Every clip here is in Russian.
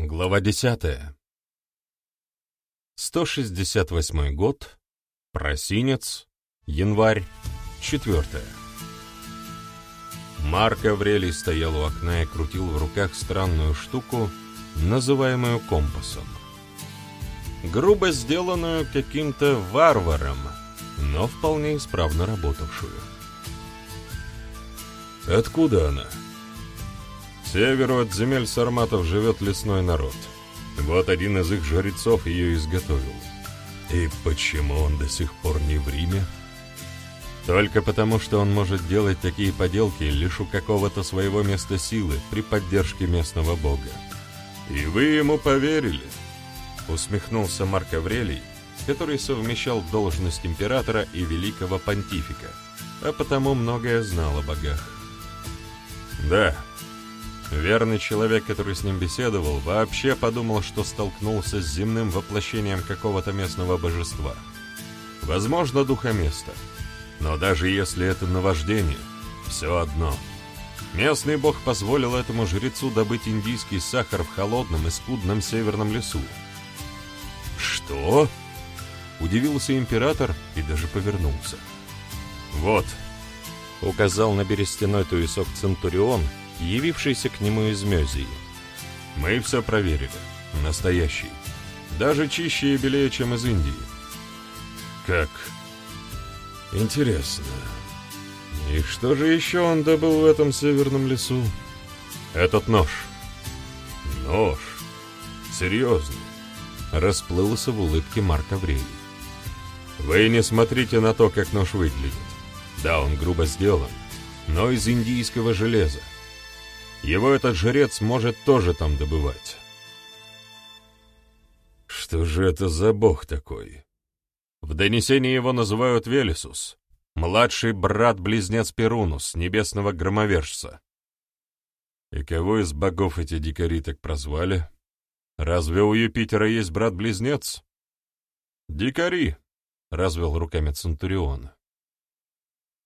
Глава 10. 168 год. Просинец. Январь. 4. Марк Аврелий стоял у окна и крутил в руках странную штуку, называемую компасом. Грубо сделанную каким-то варваром, но вполне исправно работавшую. «Откуда она?» Северу от земель сарматов живет лесной народ. Вот один из их жрецов ее изготовил. И почему он до сих пор не в Риме? Только потому, что он может делать такие поделки лишь у какого-то своего места силы при поддержке местного бога. «И вы ему поверили?» — усмехнулся Марк Аврелий, который совмещал должность императора и великого понтифика, а потому многое знал о богах. «Да», Верный человек, который с ним беседовал, вообще подумал, что столкнулся с земным воплощением какого-то местного божества. Возможно, духа места. Но даже если это наваждение, все одно. Местный бог позволил этому жрецу добыть индийский сахар в холодном и скудном северном лесу. «Что?» — удивился император и даже повернулся. «Вот», — указал на берестяной туесок Центурион, явившийся к нему из Мезии. «Мы все проверили. Настоящий. Даже чище и белее, чем из Индии». «Как? Интересно. И что же еще он добыл в этом северном лесу?» «Этот нож». «Нож? Серьезно?» Расплылся в улыбке Марк Аврелий. «Вы не смотрите на то, как нож выглядит. Да, он грубо сделан, но из индийского железа. Его этот жрец может тоже там добывать. Что же это за бог такой? В донесении его называют Велисус, младший брат-близнец Перунус, небесного громовержца. И кого из богов эти дикари так прозвали? Разве у Юпитера есть брат-близнец? Дикари, — развел руками Центурион.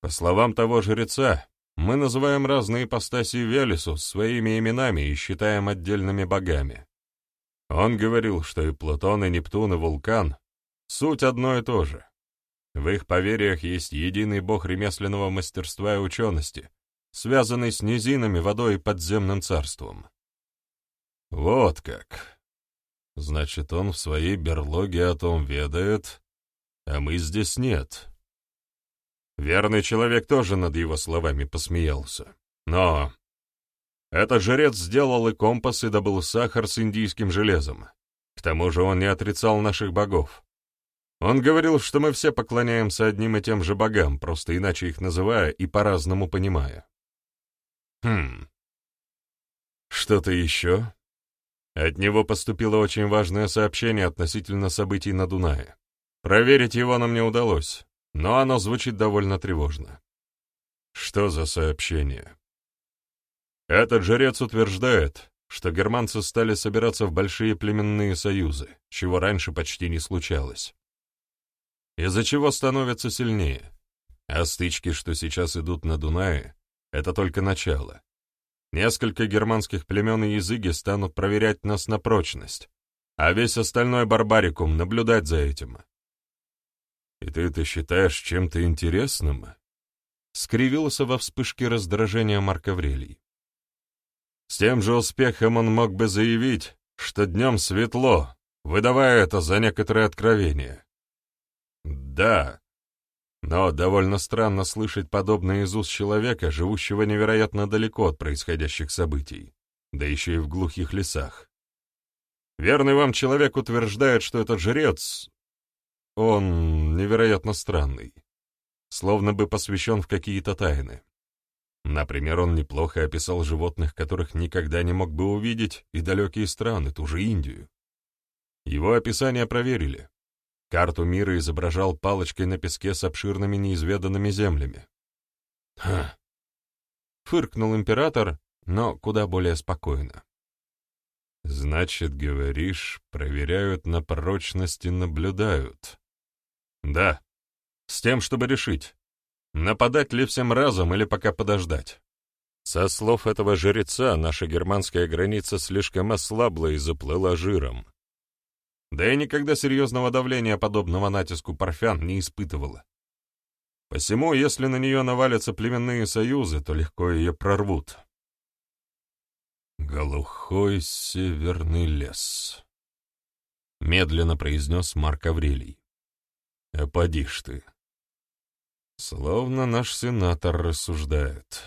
По словам того жреца, мы называем разные ипостаси Велесу своими именами и считаем отдельными богами. Он говорил, что и Плутон, и Нептун, и Вулкан — суть одно и то же. В их поверьях есть единый бог ремесленного мастерства и учености, связанный с низинами, водой и подземным царством. Вот как. Значит, он в своей берлоге о том ведает, а мы здесь нет. Верный человек тоже над его словами посмеялся. Но этот жрец сделал и компас, и добыл сахар с индийским железом. К тому же он не отрицал наших богов. Он говорил, что мы все поклоняемся одним и тем же богам, просто иначе их называя и по-разному понимая. Хм. Что-то еще? От него поступило очень важное сообщение относительно событий на Дунае. Проверить его нам не удалось но оно звучит довольно тревожно. Что за сообщение? Этот жрец утверждает, что германцы стали собираться в большие племенные союзы, чего раньше почти не случалось. Из-за чего становятся сильнее. А стычки, что сейчас идут на Дунае, это только начало. Несколько германских племен и языки станут проверять нас на прочность, а весь остальной барбарикум наблюдать за этим. И ты это считаешь чем-то интересным?» Скривился во вспышке раздражения Марк Аврелий. С тем же успехом он мог бы заявить, что днем светло, выдавая это за некоторое откровение. Да, но довольно странно слышать подобное из уст человека, живущего невероятно далеко от происходящих событий, да еще и в глухих лесах. Верный вам человек утверждает, что этот жрец, он невероятно странный, словно бы посвящен в какие-то тайны. Например, он неплохо описал животных, которых никогда не мог бы увидеть, и далекие страны, ту же Индию. Его описания проверили. Карту мира изображал палочкой на песке с обширными неизведанными землями. «Ха!» — фыркнул император, но куда более спокойно. «Значит, говоришь, проверяют на прочность и наблюдают. Да. С тем, чтобы решить, нападать ли всем разом или пока подождать. Со слов этого жреца, наша германская граница слишком ослабла и заплыла жиром. Да и никогда серьезного давления подобного натиску парфян не испытывала. Посему, если на нее навалятся племенные союзы, то легко ее прорвут. «Глухой северный лес», — медленно произнес Марк Аврелий. «А поди ж ты». Словно наш сенатор рассуждает.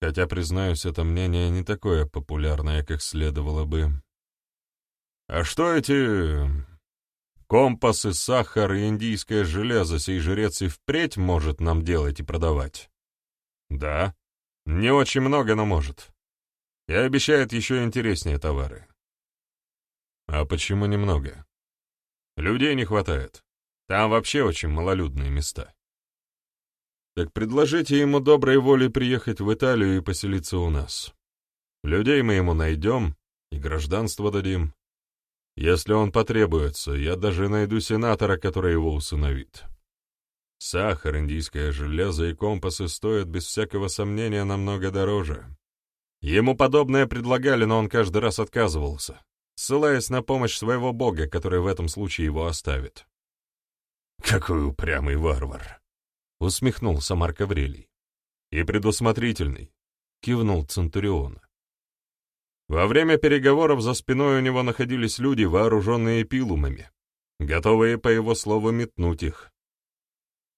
Хотя, признаюсь, это мнение не такое популярное, как следовало бы. А что эти компасы, сахар и индийское железо сей жрец и впредь может нам делать и продавать? Да, не очень много, но может. И обещает еще интереснее товары. А почему немного? Людей не хватает. Там вообще очень малолюдные места. Так предложите ему доброй волей приехать в Италию и поселиться у нас. Людей мы ему найдем и гражданство дадим. Если он потребуется, я даже найду сенатора, который его усыновит. Сахар, индийское железо и компасы стоят без всякого сомнения намного дороже. Ему подобное предлагали, но он каждый раз отказывался, ссылаясь на помощь своего бога, который в этом случае его оставит. Какой упрямый варвар! усмехнулся Марк Аврелий. И предусмотрительный, кивнул Центурион. Во время переговоров за спиной у него находились люди, вооруженные пилумами, готовые, по его слову, метнуть их.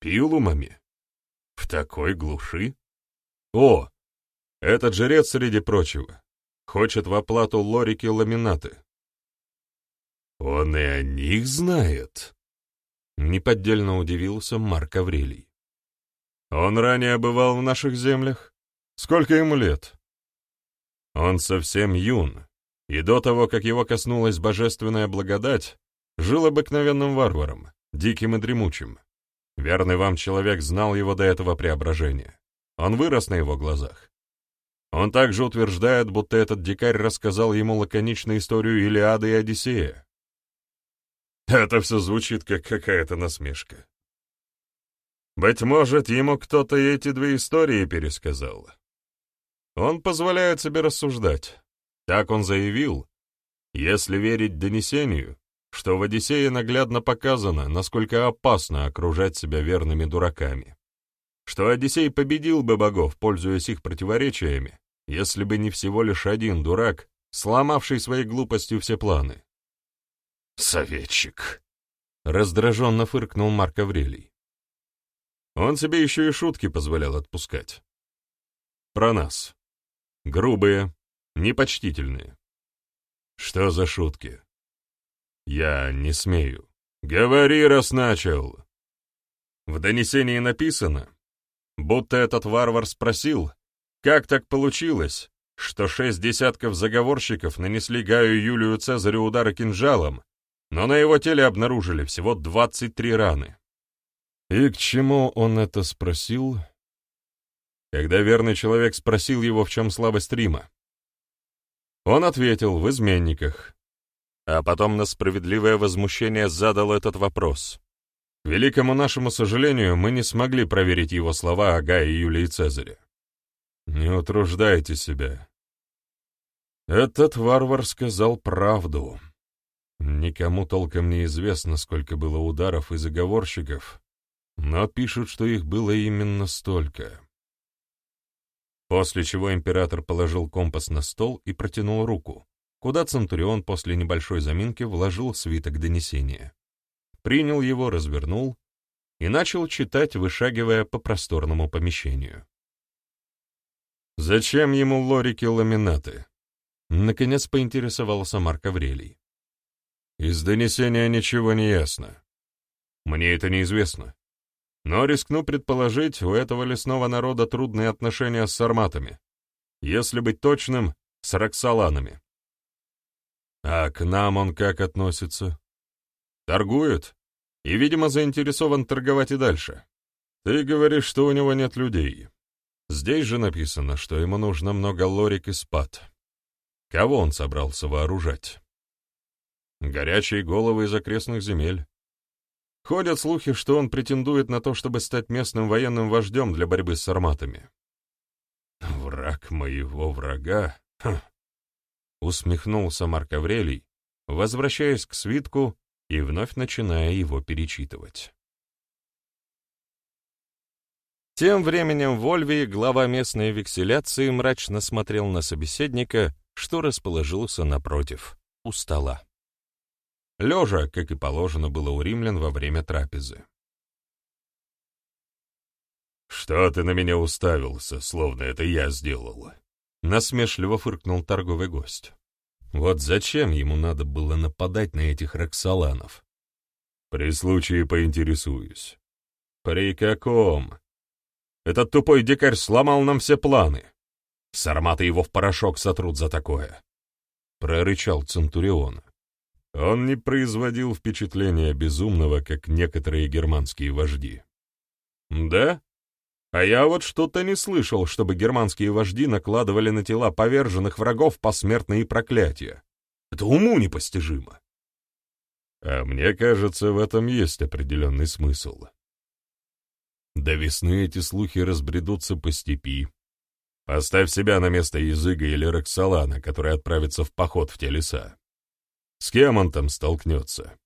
Пилумами? В такой глуши? О, этот жрец, среди прочего, хочет в оплату лорики ламинаты. Он и о них знает? Неподдельно удивился Марк Аврелий. Он ранее бывал в наших землях? Сколько ему лет? Он совсем юн, и до того, как его коснулась божественная благодать, жил обыкновенным варваром, диким и дремучим. Верный вам человек знал его до этого преображения. Он вырос на его глазах. Он также утверждает, будто этот дикарь рассказал ему лаконичную историю Илиады и Одиссея. Это все звучит как какая-то насмешка. Быть может, ему кто-то эти две истории пересказал. Он позволяет себе рассуждать. Так он заявил, если верить донесению, что в Одиссее наглядно показано, насколько опасно окружать себя верными дураками. Что Одиссей победил бы богов, пользуясь их противоречиями, если бы не всего лишь один дурак, сломавший своей глупостью все планы. «Советчик!» — раздраженно фыркнул Марк Аврелий. Он себе еще и шутки позволял отпускать. Про нас. Грубые, непочтительные. Что за шутки? Я не смею. Говори, раз начал. В донесении написано, будто этот варвар спросил, как так получилось, что шесть десятков заговорщиков нанесли Гаю Юлию Цезарю удары кинжалом, но на его теле обнаружили всего двадцать три раны. И к чему он это спросил? Когда верный человек спросил его, в чем слабость Рима. Он ответил, в изменниках. А потом на справедливое возмущение задал этот вопрос. К великому нашему сожалению, мы не смогли проверить его слова о Гае Юлии Цезаре. Не утруждайте себя. Этот варвар сказал правду. Никому толком не известно, сколько было ударов и заговорщиков, но пишут, что их было именно столько. После чего император положил компас на стол и протянул руку, куда Центурион после небольшой заминки вложил свиток донесения. Принял его, развернул и начал читать, вышагивая по просторному помещению. «Зачем ему лорики-ламинаты?» Наконец поинтересовался Марк Аврелий. «Из донесения ничего не ясно. Мне это неизвестно. Но рискну предположить, у этого лесного народа трудные отношения с сарматами. Если быть точным, с роксоланами. А к нам он как относится? Торгует? И, видимо, заинтересован торговать и дальше. Ты говоришь, что у него нет людей. Здесь же написано, что ему нужно много лорик и спад. Кого он собрался вооружать? Горячие головы из окрестных земель. Ходят слухи, что он претендует на то, чтобы стать местным военным вождем для борьбы с сарматами. Враг моего врага? Хм. Усмехнулся Марк Аврелий, возвращаясь к свитку и вновь начиная его перечитывать. Тем временем Вольви, глава местной векселяции, мрачно смотрел на собеседника, что расположился напротив, у стола. Лежа, как и положено было у римлян во время трапезы. «Что ты на меня уставился, словно это я сделал?» Насмешливо фыркнул торговый гость. Вот зачем ему надо было нападать на этих роксоланов? При случае поинтересуюсь. При каком? Этот тупой дикарь сломал нам все планы. Сарматы его в порошок сотрут за такое. Прорычал Центурион. Он не производил впечатления безумного, как некоторые германские вожди. Да? А я вот что-то не слышал, чтобы германские вожди накладывали на тела поверженных врагов посмертные проклятия. Это уму непостижимо. А мне кажется, в этом есть определенный смысл. До весны эти слухи разбредутся по степи. Поставь себя на место Языга или Роксолана, который отправится в поход в те леса. С кем он там столкнется?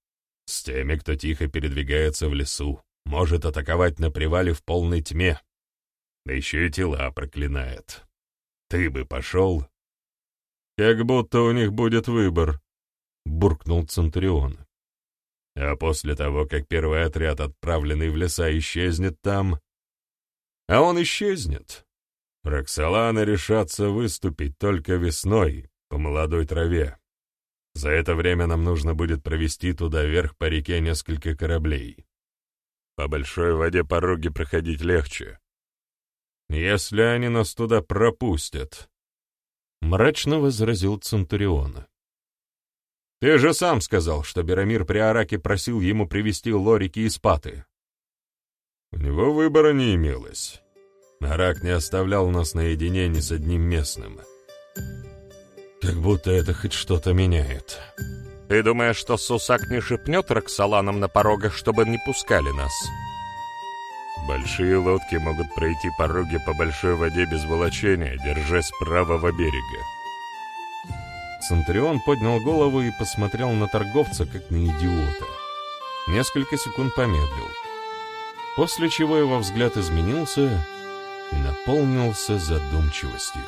С теми, кто тихо передвигается в лесу, может атаковать на привале в полной тьме. Да еще и тела проклинает. Ты бы пошел? Как будто у них будет выбор, — буркнул Центурион. А после того, как первый отряд, отправленный в леса, исчезнет там... А он исчезнет. Роксоланы решатся выступить только весной, по молодой траве. За это время нам нужно будет провести туда вверх по реке несколько кораблей. По большой воде пороги проходить легче. Если они нас туда пропустят, — мрачно возразил Центуриона. Ты же сам сказал, что Берамир при Араке просил ему привести лорики и спаты. У него выбора не имелось. Арак не оставлял нас наедине ни с одним местным. Как будто это хоть что-то меняет. Ты думаешь, что Сусак не шепнет Роксоланам на порогах, чтобы не пускали нас? Большие лодки могут пройти пороги по большой воде без волочения, держась правого берега. Центурион поднял голову и посмотрел на торговца, как на идиота. Несколько секунд помедлил. После чего его взгляд изменился и наполнился задумчивостью.